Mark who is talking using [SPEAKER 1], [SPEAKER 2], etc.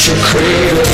[SPEAKER 1] what you crave